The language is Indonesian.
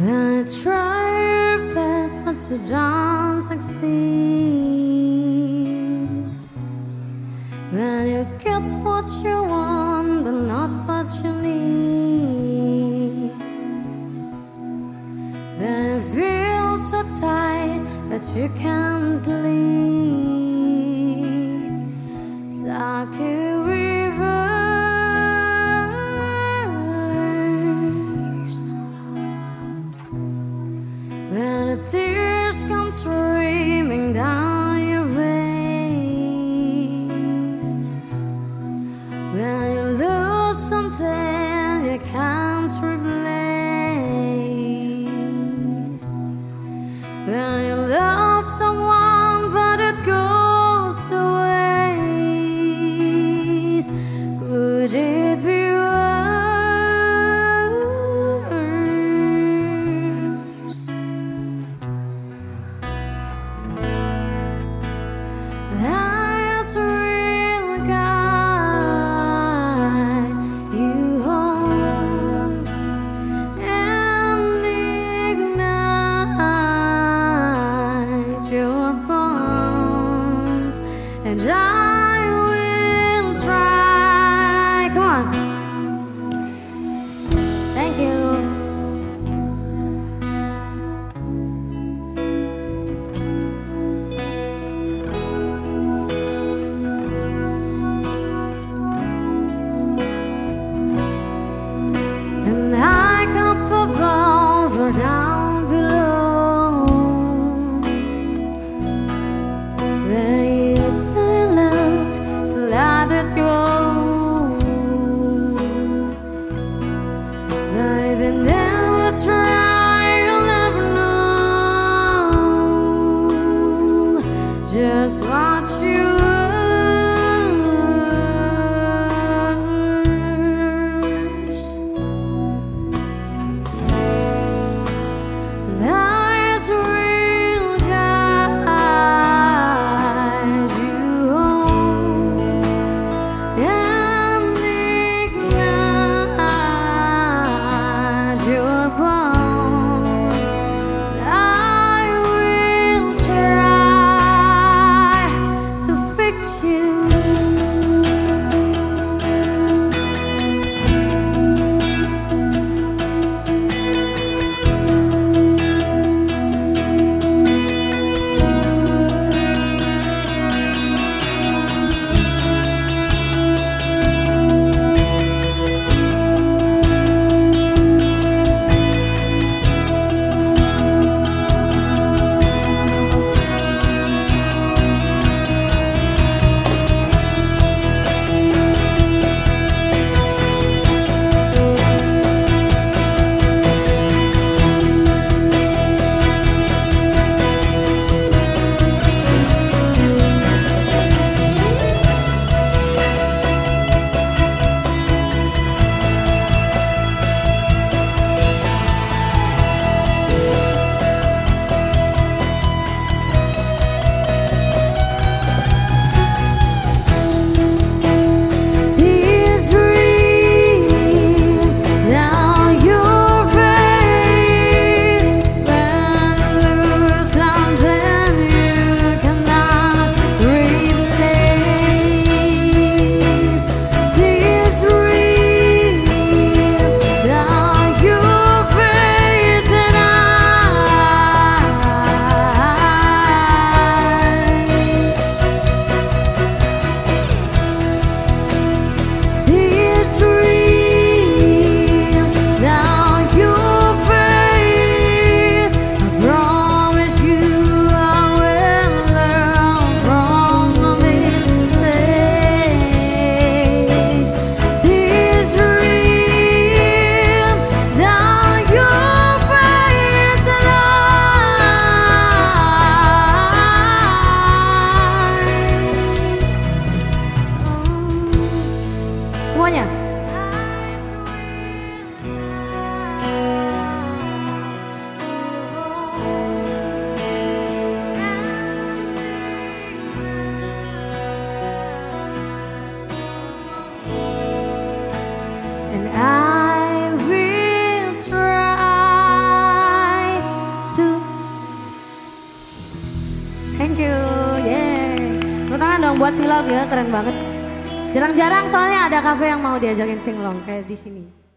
I try your best, but she don't succeed. Then you get what you want, but not what you need. Then you feel so tight that you can't sleep, stuck in. Then you love job. at your semuanya. Thank you. Yeah. Tepuk tangan dong buat Silap ya, keren banget. Jarang-jarang soalnya ada kafe yang mau diajakin singlong kayak di sini.